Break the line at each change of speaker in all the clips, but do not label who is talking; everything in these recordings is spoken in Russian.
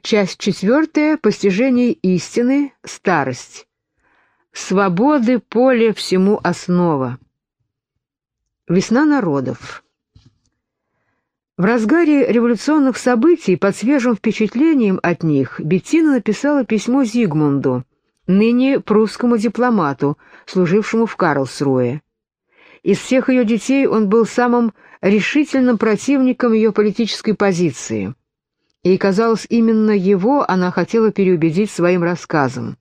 Часть четвертая. Постижение истины. Старость. Свободы поле всему основа. Весна народов. В разгаре революционных событий, под свежим впечатлением от них, Беттина написала письмо Зигмунду, ныне прусскому дипломату, служившему в Карлсруэ. Из всех ее детей он был самым решительным противником ее политической позиции. И, казалось, именно его она хотела переубедить своим рассказом.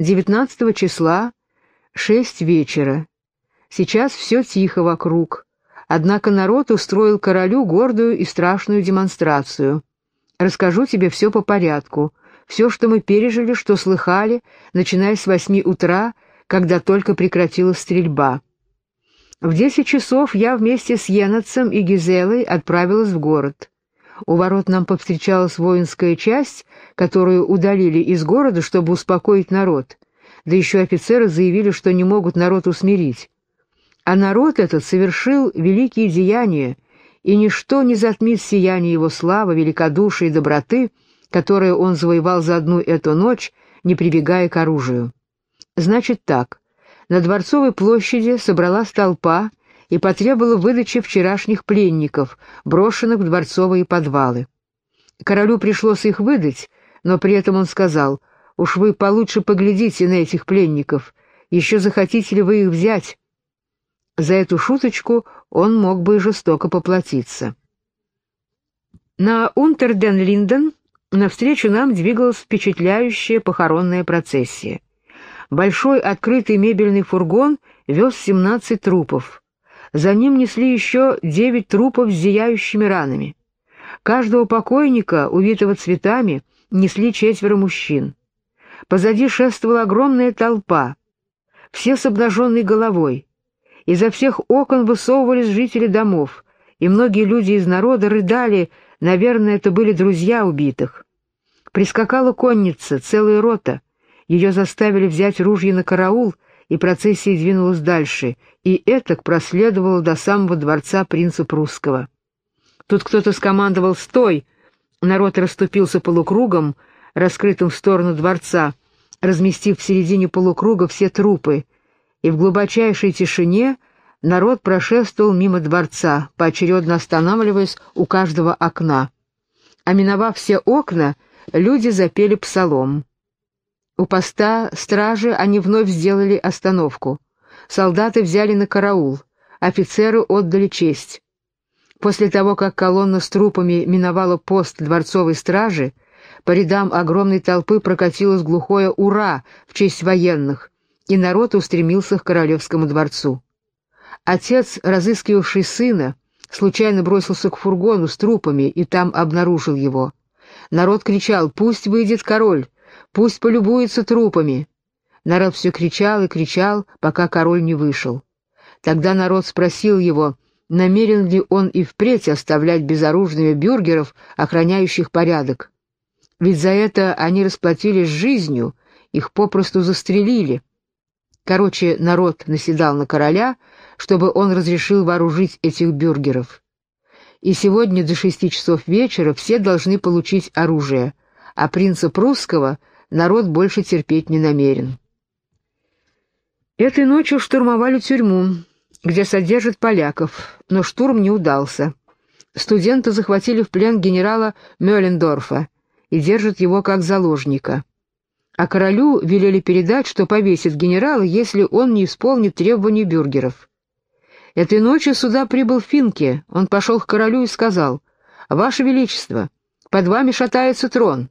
19 числа, 6 вечера. Сейчас все тихо вокруг. Однако народ устроил королю гордую и страшную демонстрацию. Расскажу тебе все по порядку. Все, что мы пережили, что слыхали, начиная с восьми утра, когда только прекратилась стрельба. В десять часов я вместе с Енацем и Гизелой отправилась в город. У ворот нам повстречалась воинская часть, которую удалили из города, чтобы успокоить народ. Да еще офицеры заявили, что не могут народ усмирить. А народ этот совершил великие деяния, и ничто не затмит сияние его славы, великодушия и доброты, которые он завоевал за одну эту ночь, не прибегая к оружию. Значит так, на Дворцовой площади собралась толпа и потребовала выдачи вчерашних пленников, брошенных в дворцовые подвалы. Королю пришлось их выдать, но при этом он сказал, «Уж вы получше поглядите на этих пленников, еще захотите ли вы их взять?» За эту шуточку он мог бы и жестоко поплатиться. На Унтерден-Линден навстречу нам двигалась впечатляющая похоронная процессия. Большой открытый мебельный фургон вез 17 трупов. За ним несли еще 9 трупов с зияющими ранами. Каждого покойника, увитого цветами, несли четверо мужчин. Позади шествовала огромная толпа, все с обнаженной головой, Изо всех окон высовывались жители домов, и многие люди из народа рыдали, наверное, это были друзья убитых. Прискакала конница, целая рота. Ее заставили взять ружья на караул, и процессия двинулась дальше, и этак проследовала до самого дворца принца прусского. Тут кто-то скомандовал «Стой!» Народ расступился полукругом, раскрытым в сторону дворца, разместив в середине полукруга все трупы, и в глубочайшей тишине народ прошествовал мимо дворца, поочередно останавливаясь у каждого окна. А миновав все окна, люди запели псалом. У поста стражи они вновь сделали остановку. Солдаты взяли на караул, офицеры отдали честь. После того, как колонна с трупами миновала пост дворцовой стражи, по рядам огромной толпы прокатилось глухое «Ура!» в честь военных, и народ устремился к королевскому дворцу. Отец, разыскивавший сына, случайно бросился к фургону с трупами и там обнаружил его. Народ кричал «Пусть выйдет король! Пусть полюбуется трупами!» Народ все кричал и кричал, пока король не вышел. Тогда народ спросил его, намерен ли он и впредь оставлять безоружными бюргеров, охраняющих порядок. Ведь за это они расплатились жизнью, их попросту застрелили. Короче, народ наседал на короля, чтобы он разрешил вооружить этих бюргеров. И сегодня до шести часов вечера все должны получить оружие, а принца прусского народ больше терпеть не намерен. Этой ночью штурмовали тюрьму, где содержат поляков, но штурм не удался. Студенты захватили в плен генерала Мёллендорфа и держат его как заложника а королю велели передать, что повесит генерала, если он не исполнит требований бюргеров. Этой ночью сюда прибыл Финке, он пошел к королю и сказал, «Ваше Величество, под вами шатается трон.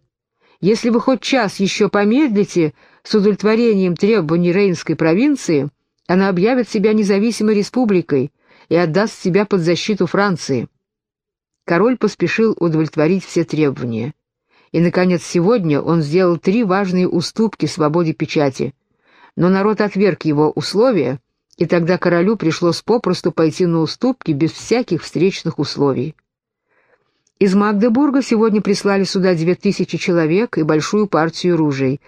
Если вы хоть час еще помедлите с удовлетворением требований Рейнской провинции, она объявит себя независимой республикой и отдаст себя под защиту Франции». Король поспешил удовлетворить все требования. И, наконец, сегодня он сделал три важные уступки свободе печати. Но народ отверг его условия, и тогда королю пришлось попросту пойти на уступки без всяких встречных условий. Из Магдебурга сегодня прислали сюда две тысячи человек и большую партию ружей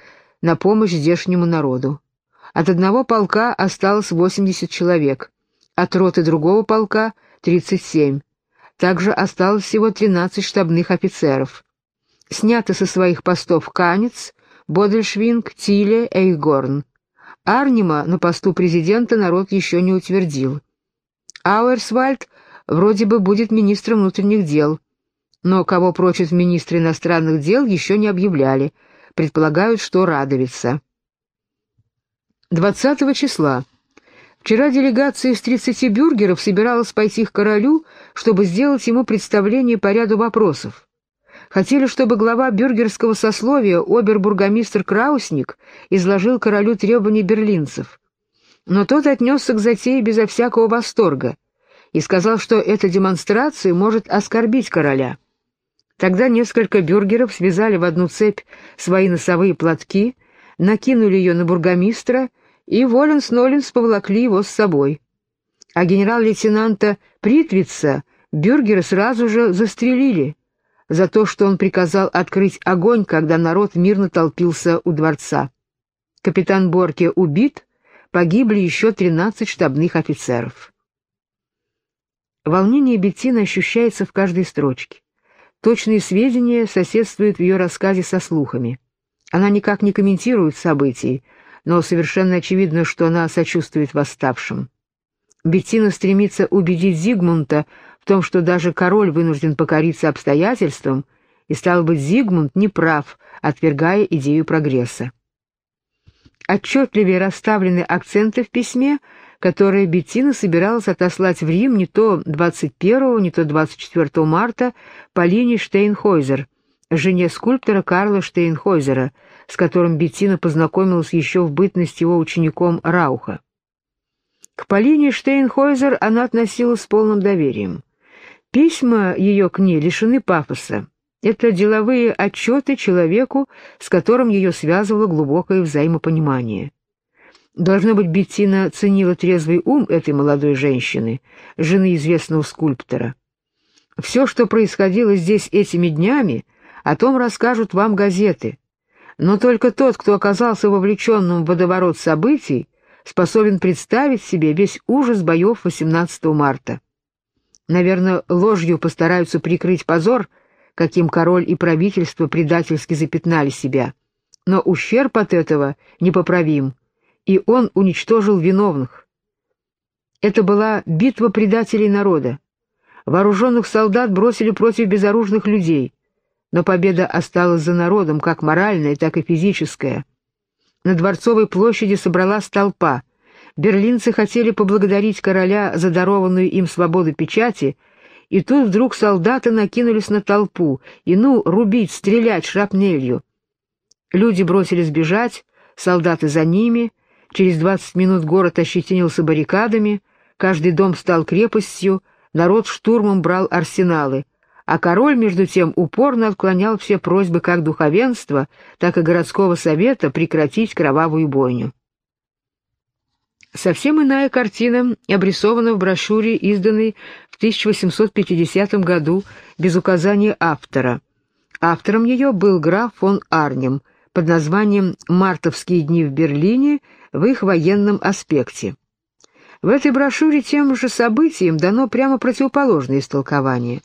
на помощь здешнему народу. От одного полка осталось 80 человек, от роты другого полка — 37. Также осталось всего 13 штабных офицеров. Сняты со своих постов Канец, Бодельшвинг, Тиле, Эйгорн. Арнима на посту президента народ еще не утвердил. Ауэрсвальд вроде бы будет министром внутренних дел, но кого прочат министры иностранных дел еще не объявляли, предполагают, что Радовица. 20 числа. Вчера делегация из 30 бюргеров собиралась пойти к королю, чтобы сделать ему представление по ряду вопросов. Хотели, чтобы глава бюргерского сословия, обербургомистр Краусник, изложил королю требования берлинцев. Но тот отнесся к затее безо всякого восторга и сказал, что эта демонстрация может оскорбить короля. Тогда несколько бюргеров связали в одну цепь свои носовые платки, накинули ее на бургомистра, и Воленс-Ноленс поволокли его с собой. А генерал-лейтенанта Притвица бюргеры сразу же застрелили за то, что он приказал открыть огонь, когда народ мирно толпился у дворца. Капитан Борке убит, погибли еще 13 штабных офицеров. Волнение Беттины ощущается в каждой строчке. Точные сведения соседствуют в ее рассказе со слухами. Она никак не комментирует событий, но совершенно очевидно, что она сочувствует восставшим. Беттина стремится убедить Зигмунта в том, что даже король вынужден покориться обстоятельствам, и, стал быть, Зигмунд не прав, отвергая идею прогресса. Отчетливее расставлены акценты в письме, которое Беттина собиралась отослать в Рим не то 21, не то 24 марта по линии Штейнхойзер, жене скульптора Карла Штейнхойзера, с которым Беттина познакомилась еще в бытность его учеником Рауха. К Полине Штейнхойзер она относилась с полным доверием. Письма ее к ней лишены пафоса. Это деловые отчеты человеку, с которым ее связывало глубокое взаимопонимание. Должно быть, Беттина ценила трезвый ум этой молодой женщины, жены известного скульптора. Все, что происходило здесь этими днями, о том расскажут вам газеты. Но только тот, кто оказался вовлеченным в водоворот событий, способен представить себе весь ужас боев 18 марта. Наверное, ложью постараются прикрыть позор, каким король и правительство предательски запятнали себя. Но ущерб от этого непоправим, и он уничтожил виновных. Это была битва предателей народа. Вооруженных солдат бросили против безоружных людей, но победа осталась за народом, как моральная, так и физическая. На Дворцовой площади собралась толпа. Берлинцы хотели поблагодарить короля за дарованную им свободу печати, и тут вдруг солдаты накинулись на толпу, и ну, рубить, стрелять шрапнелью. Люди бросились бежать, солдаты за ними — Через двадцать минут город ощетинился баррикадами, каждый дом стал крепостью, народ штурмом брал арсеналы, а король, между тем, упорно отклонял все просьбы как духовенства, так и городского совета прекратить кровавую бойню. Совсем иная картина обрисована в брошюре, изданной в 1850 году без указания автора. Автором ее был граф фон Арнем под названием «Мартовские дни в Берлине» в их военном аспекте. В этой брошюре тем же событиям дано прямо противоположное истолкование.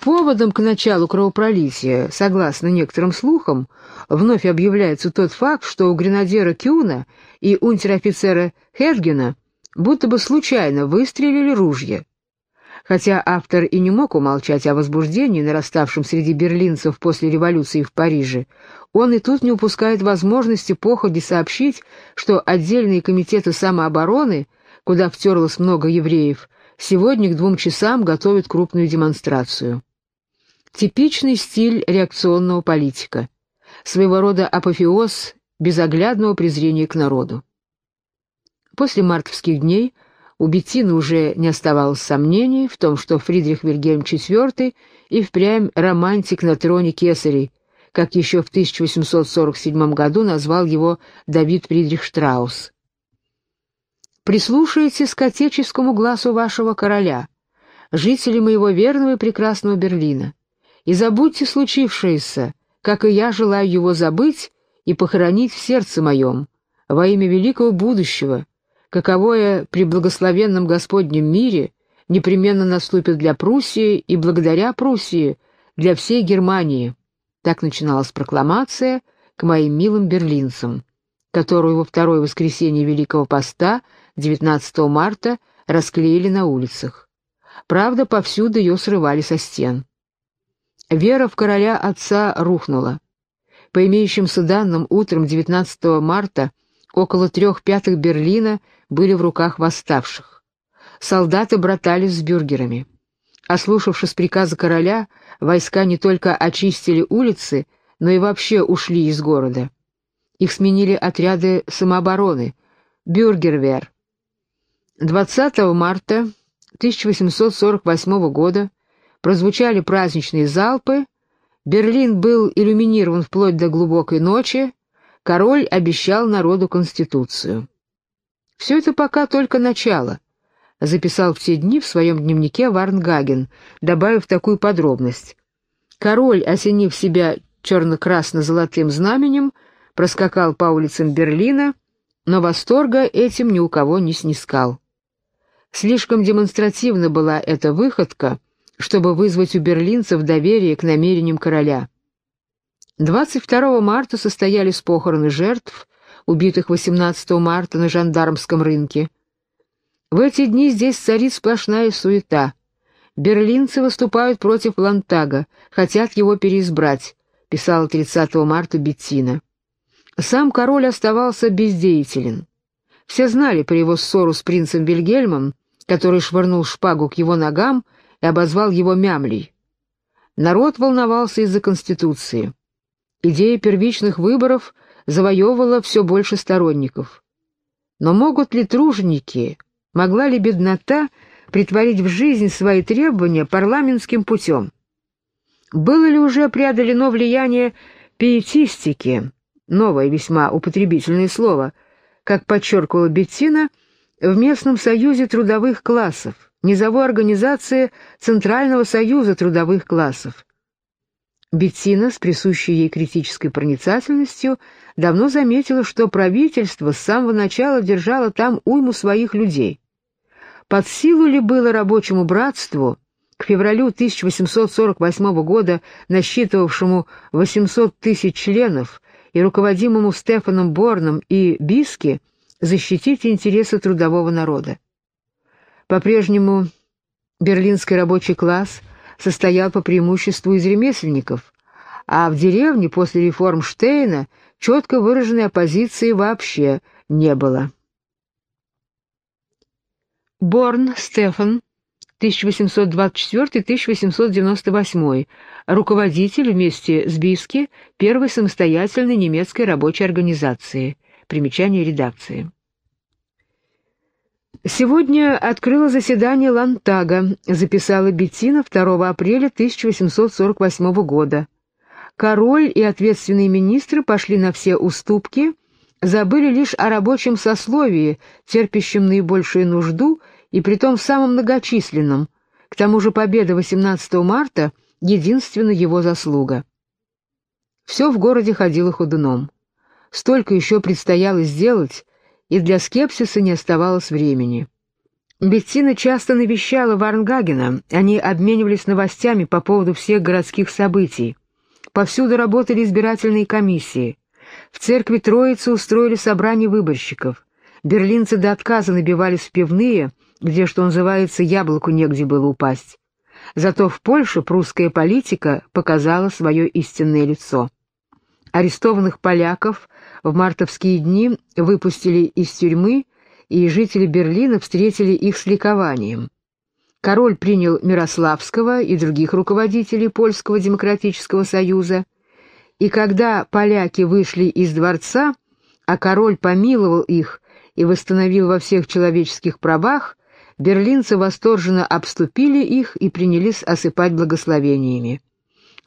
Поводом к началу кровопролития, согласно некоторым слухам, вновь объявляется тот факт, что у гренадера Кюна и унтер-офицера Хергена будто бы случайно выстрелили ружья. Хотя автор и не мог умолчать о возбуждении, нараставшем среди берлинцев после революции в Париже, он и тут не упускает возможности походе сообщить, что отдельные комитеты самообороны, куда втерлось много евреев, сегодня к двум часам готовят крупную демонстрацию. Типичный стиль реакционного политика, своего рода апофеоз безоглядного презрения к народу. После мартовских дней у Беттины уже не оставалось сомнений в том, что Фридрих Вильгельм IV и впрямь романтик на троне кесарей, как еще в 1847 году назвал его Давид Фридрих Штраус. «Прислушайтесь к отеческому глазу вашего короля, жители моего верного и прекрасного Берлина, и забудьте случившееся, как и я желаю его забыть и похоронить в сердце моем, во имя великого будущего, каковое при благословенном Господнем мире непременно наступит для Пруссии и благодаря Пруссии для всей Германии». Так начиналась прокламация к моим милым берлинцам, которую во второе воскресенье Великого Поста, 19 марта, расклеили на улицах. Правда, повсюду ее срывали со стен. Вера в короля отца рухнула. По имеющимся данным, утром 19 марта около трех пятых Берлина были в руках восставших. Солдаты братались с бюргерами. Ослушавшись приказа короля, войска не только очистили улицы, но и вообще ушли из города. Их сменили отряды самообороны, бюргервер. 20 марта 1848 года прозвучали праздничные залпы, Берлин был иллюминирован вплоть до глубокой ночи, король обещал народу Конституцию. Все это пока только начало, записал в те дни в своем дневнике Варнгаген, добавив такую подробность. Король, осенив себя черно-красно-золотым знаменем, проскакал по улицам Берлина, но восторга этим ни у кого не снискал. Слишком демонстративна была эта выходка, чтобы вызвать у берлинцев доверие к намерениям короля. 22 марта состоялись похороны жертв, убитых 18 марта на жандармском рынке. В эти дни здесь царит сплошная суета. Берлинцы выступают против Лантага, хотят его переизбрать, писала 30 марта Беттина. Сам король оставался бездеятелен. Все знали про его ссору с принцем Вильгельмом, который швырнул шпагу к его ногам и обозвал его мямлей. Народ волновался из-за Конституции. Идея первичных выборов завоевывала все больше сторонников. Но могут ли труженики, могла ли беднота притворить в жизнь свои требования парламентским путем? Было ли уже преодолено влияние пиетистики, новое весьма употребительное слово, как подчеркивала Беттина, в местном союзе трудовых классов? низовой организации Центрального союза трудовых классов. Беттина, с присущей ей критической проницательностью, давно заметила, что правительство с самого начала держало там уйму своих людей. Под силу ли было рабочему братству, к февралю 1848 года насчитывавшему 800 тысяч членов и руководимому Стефаном Борном и Биски, защитить интересы трудового народа? По-прежнему берлинский рабочий класс состоял по преимуществу из ремесленников, а в деревне после реформ Штейна четко выраженной оппозиции вообще не было. Борн Стефан, 1824-1898, руководитель вместе с Биски первой самостоятельной немецкой рабочей организации. Примечание редакции. «Сегодня открыло заседание Лантага», — записала Беттина 2 апреля 1848 года. Король и ответственные министры пошли на все уступки, забыли лишь о рабочем сословии, терпящем наибольшую нужду и притом самом многочисленном. К тому же победа 18 марта — единственная его заслуга. Все в городе ходило ходуном. Столько еще предстояло сделать, и для скепсиса не оставалось времени. Беттина часто навещала Варнгагена, они обменивались новостями по поводу всех городских событий. Повсюду работали избирательные комиссии. В церкви Троицы устроили собрание выборщиков. Берлинцы до отказа набивались в пивные, где, что называется, яблоку негде было упасть. Зато в Польше прусская политика показала свое истинное лицо. Арестованных поляков в мартовские дни выпустили из тюрьмы, и жители Берлина встретили их с ликованием. Король принял Мирославского и других руководителей Польского демократического союза, и когда поляки вышли из дворца, а король помиловал их и восстановил во всех человеческих правах, берлинцы восторженно обступили их и принялись осыпать благословениями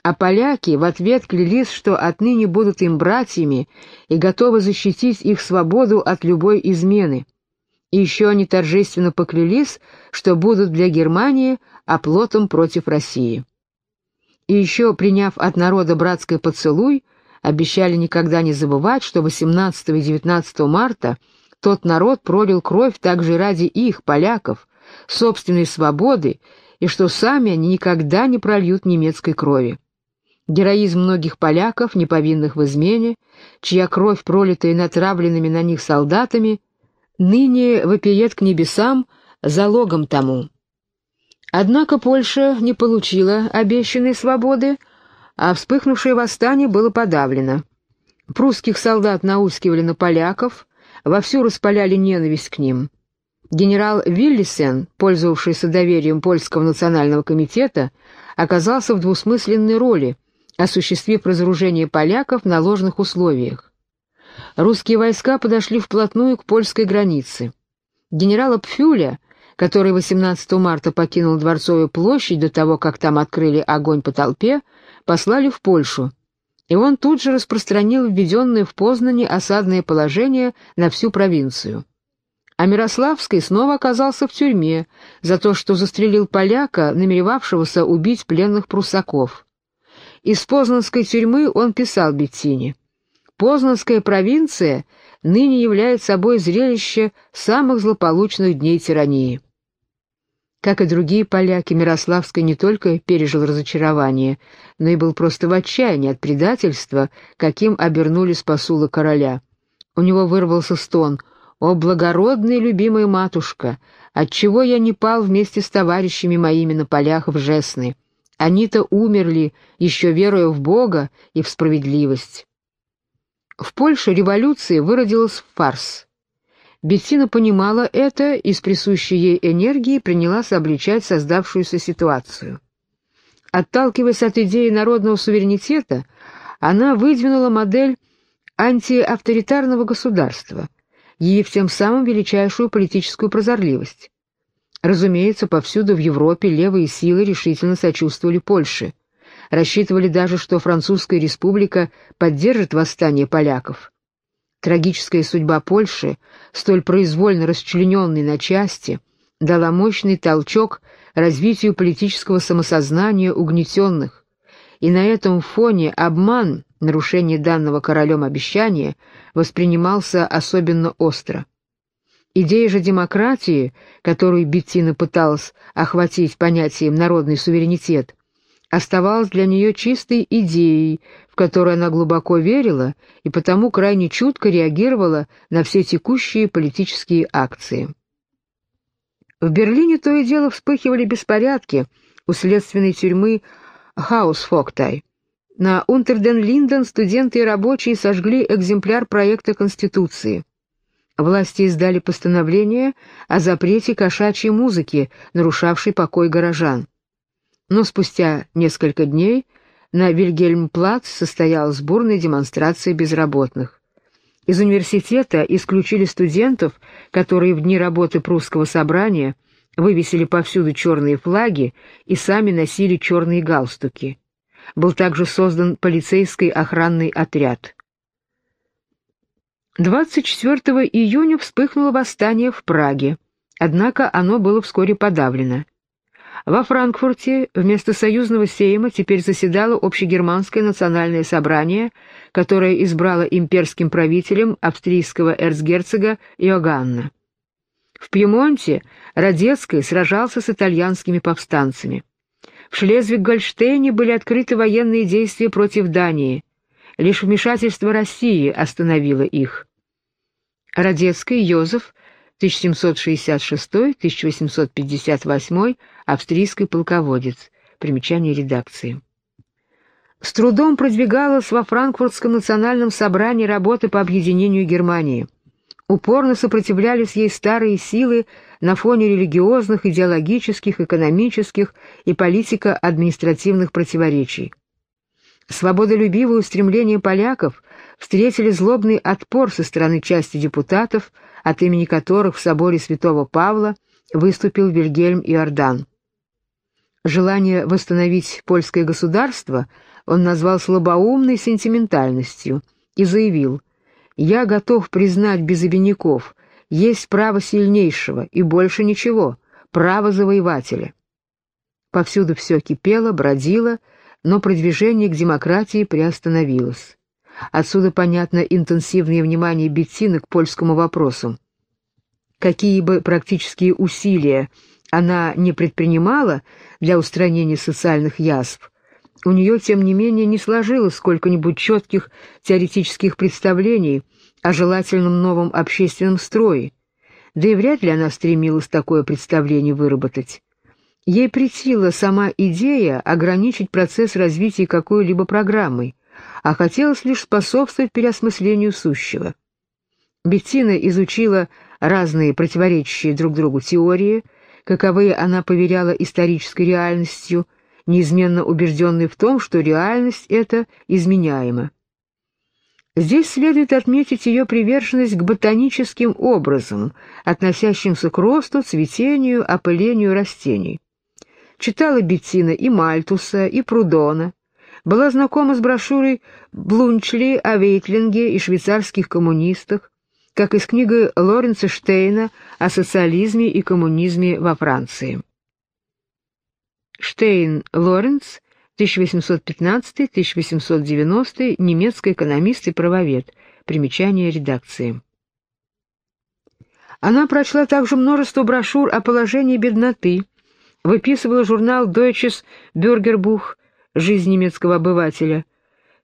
а поляки в ответ клялись, что отныне будут им братьями и готовы защитить их свободу от любой измены. И еще они торжественно поклялись, что будут для Германии оплотом против России. И еще, приняв от народа братский поцелуй, обещали никогда не забывать, что 18 и 19 марта тот народ пролил кровь также ради их, поляков, собственной свободы, и что сами они никогда не прольют немецкой крови. Героизм многих поляков, неповинных в измене, чья кровь, пролитая натравленными на них солдатами, ныне вопиет к небесам залогом тому. Однако Польша не получила обещанной свободы, а вспыхнувшее восстание было подавлено. Прусских солдат наускивали на поляков, вовсю распаляли ненависть к ним. Генерал Виллисен, пользовавшийся доверием Польского национального комитета, оказался в двусмысленной роли, осуществив разоружение поляков на ложных условиях. Русские войска подошли вплотную к польской границе. Генерала Пфюля, который 18 марта покинул Дворцовую площадь до того, как там открыли огонь по толпе, послали в Польшу, и он тут же распространил введенное в Познане осадное положение на всю провинцию. А Мирославский снова оказался в тюрьме за то, что застрелил поляка, намеревавшегося убить пленных прусаков. Из Познанской тюрьмы он писал Беттине. «Познанская провинция ныне является собой зрелище самых злополучных дней тирании». Как и другие поляки, Мирославский не только пережил разочарование, но и был просто в отчаянии от предательства, каким обернулись посулы короля. У него вырвался стон «О, благородная любимая матушка! Отчего я не пал вместе с товарищами моими на полях в Жесны? Они-то умерли, еще веруя в Бога и в справедливость». В Польше революция выродилась в фарс. Беттина понимала это и с присущей ей энергией принялась обличать создавшуюся ситуацию. Отталкиваясь от идеи народного суверенитета, она выдвинула модель антиавторитарного государства, явив тем самым величайшую политическую прозорливость. Разумеется, повсюду в Европе левые силы решительно сочувствовали Польше. Рассчитывали даже, что Французская республика поддержит восстание поляков. Трагическая судьба Польши, столь произвольно расчлененной на части, дала мощный толчок развитию политического самосознания угнетенных, и на этом фоне обман, нарушение данного королем обещания, воспринимался особенно остро. Идея же демократии, которую Беттина пыталась охватить понятием «народный суверенитет», оставалась для нее чистой идеей, в которую она глубоко верила и потому крайне чутко реагировала на все текущие политические акции. В Берлине то и дело вспыхивали беспорядки у следственной тюрьмы Хаусфоктай. На Унтерден-Линден студенты и рабочие сожгли экземпляр проекта Конституции. Власти издали постановление о запрете кошачьей музыки, нарушавшей покой горожан. Но спустя несколько дней на Вильгельмплац состоялась бурная демонстрация безработных. Из университета исключили студентов, которые в дни работы прусского собрания вывесили повсюду черные флаги и сами носили черные галстуки. Был также создан полицейский охранный отряд. 24 июня вспыхнуло восстание в Праге, однако оно было вскоре подавлено. Во Франкфурте вместо союзного сейма теперь заседало Общегерманское национальное собрание, которое избрало имперским правителем австрийского эрцгерцога Иоганна. В Пьемонте Радецкий сражался с итальянскими повстанцами. В Шлезвиг-Гольштейне были открыты военные действия против Дании. Лишь вмешательство России остановило их. Радецкий Йозеф 1766-1858, австрийский полководец. Примечание редакции. С трудом продвигалась во Франкфуртском национальном собрании работы по объединению Германии. Упорно сопротивлялись ей старые силы на фоне религиозных, идеологических, экономических и политико-административных противоречий. Свободолюбивые устремления поляков встретили злобный отпор со стороны части депутатов, от имени которых в соборе святого Павла выступил Вильгельм Иордан. Желание восстановить польское государство он назвал слабоумной сентиментальностью и заявил «Я готов признать без обиняков, есть право сильнейшего и больше ничего, право завоевателя». Повсюду все кипело, бродило, но продвижение к демократии приостановилось. Отсюда понятно интенсивное внимание Беттины к польскому вопросу. Какие бы практические усилия она не предпринимала для устранения социальных язв, у нее, тем не менее, не сложилось сколько-нибудь четких теоретических представлений о желательном новом общественном строе, да и вряд ли она стремилась такое представление выработать. Ей претила сама идея ограничить процесс развития какой-либо программой, а хотелось лишь способствовать переосмыслению сущего. Беттина изучила разные противоречащие друг другу теории, каковые она поверяла исторической реальностью, неизменно убежденной в том, что реальность эта изменяема. Здесь следует отметить ее приверженность к ботаническим образам, относящимся к росту, цветению, опылению растений. Читала Беттина и Мальтуса, и Прудона, была знакома с брошюрой Блунчли о Вейтлинге и швейцарских коммунистах, как и с книгой Лоренца Штейна о социализме и коммунизме во Франции. Штейн Лоренц 1815-1890, немецкий экономист и правовед. Примечание редакции. Она прочла также множество брошюр о положении бедноты, выписывала журнал Deutsches Bürgerbuch «Жизнь немецкого обывателя»,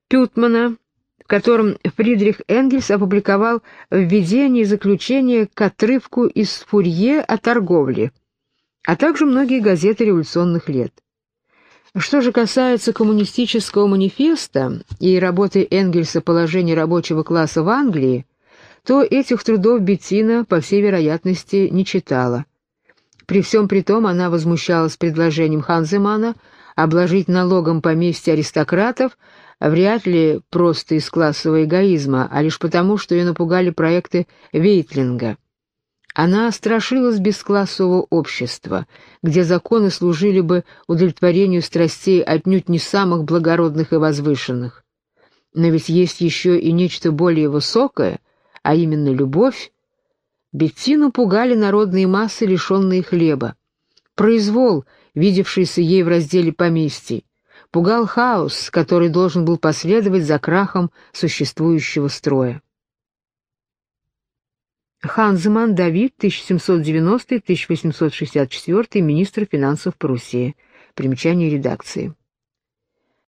Пютмана, в котором Фридрих Энгельс опубликовал введение и заключение к отрывку из Фурье о торговле, а также многие газеты революционных лет. Что же касается коммунистического манифеста и работы Энгельса «Положение рабочего класса в Англии», то этих трудов Беттина, по всей вероятности, не читала. При всем при том она возмущалась предложением Ханземана обложить налогом поместье аристократов вряд ли просто из классового эгоизма, а лишь потому, что ее напугали проекты Вейтлинга. Она страшилась бесклассового общества, где законы служили бы удовлетворению страстей отнюдь не самых благородных и возвышенных. Но ведь есть еще и нечто более высокое, а именно любовь. Беттину пугали народные массы, лишенные хлеба. Произвол, видевшийся ей в разделе поместий, пугал хаос, который должен был последовать за крахом существующего строя. Ханземан Давид, 1790-1864, министр финансов Пруссии. Примечание редакции.